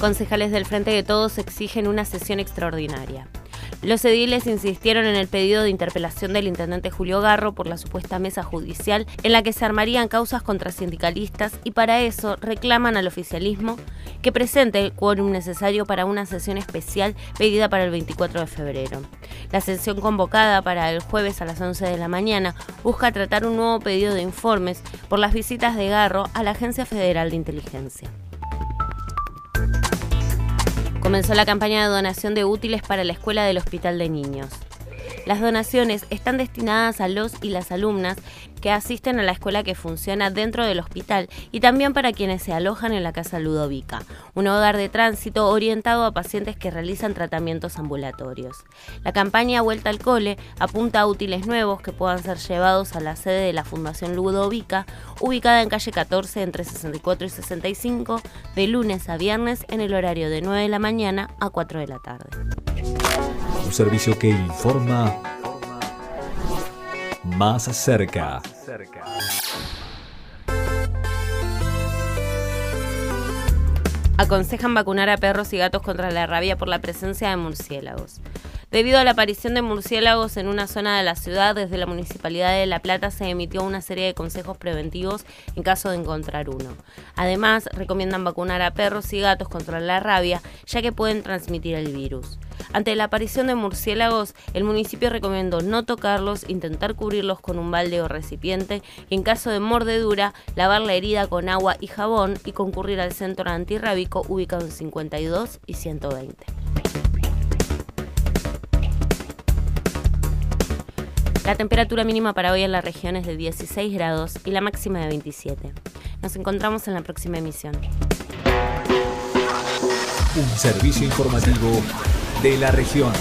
Concejales del Frente de Todos exigen una sesión extraordinaria. Los ediles insistieron en el pedido de interpelación del intendente Julio Garro por la supuesta mesa judicial en la que se armarían causas contra sindicalistas y para eso reclaman al oficialismo que presente el quórum necesario para una sesión especial pedida para el 24 de febrero. La sesión convocada para el jueves a las 11 de la mañana busca tratar un nuevo pedido de informes por las visitas de Garro a la Agencia Federal de Inteligencia comenzó la campaña de donación de útiles para la Escuela del Hospital de Niños. Las donaciones están destinadas a los y las alumnas que asisten a la escuela que funciona dentro del hospital y también para quienes se alojan en la Casa Ludovica, un hogar de tránsito orientado a pacientes que realizan tratamientos ambulatorios. La campaña Vuelta al Cole apunta a útiles nuevos que puedan ser llevados a la sede de la Fundación Ludovica, ubicada en calle 14 entre 64 y 65, de lunes a viernes en el horario de 9 de la mañana a 4 de la tarde. Un servicio que informa más cerca. Aconsejan vacunar a perros y gatos contra la rabia por la presencia de murciélagos. Debido a la aparición de murciélagos en una zona de la ciudad, desde la Municipalidad de La Plata se emitió una serie de consejos preventivos en caso de encontrar uno. Además, recomiendan vacunar a perros y gatos contra la rabia, ya que pueden transmitir el virus. Ante la aparición de murciélagos, el municipio recomendó no tocarlos, intentar cubrirlos con un balde o recipiente y en caso de mordedura, lavar la herida con agua y jabón y concurrir al centro antirrábico ubicado en 52 y 120. La temperatura mínima para hoy en la región es de 16 grados y la máxima de 27. Nos encontramos en la próxima emisión. Un servicio informativo de la región.